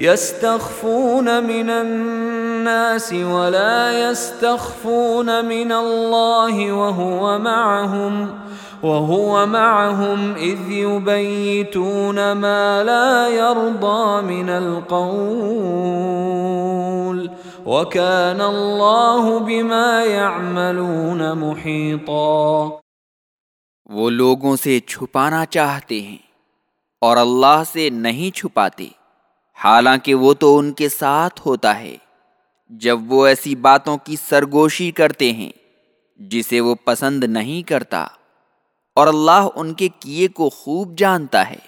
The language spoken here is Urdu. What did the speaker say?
يستخفون من الناس ولا يستخفون من الله وهو معهم وهو معهم إذ يبيتون ما لا يرضى من القول. وكان الله بما يعملون محيطا. وہ لوگوں سے چھپانا چاہتے ہیں اور اللہ سے نہیں چھپاتے۔ حالانکہ وہ تو ان کے ساتھ ہوتا ہے۔ جب وہ ایسی باتوں کی سرگوشی کرتے ہیں، جسے وہ پسند نہیں کرتا، اور اللہ ان کے کیے کو خوب جانتا ہے۔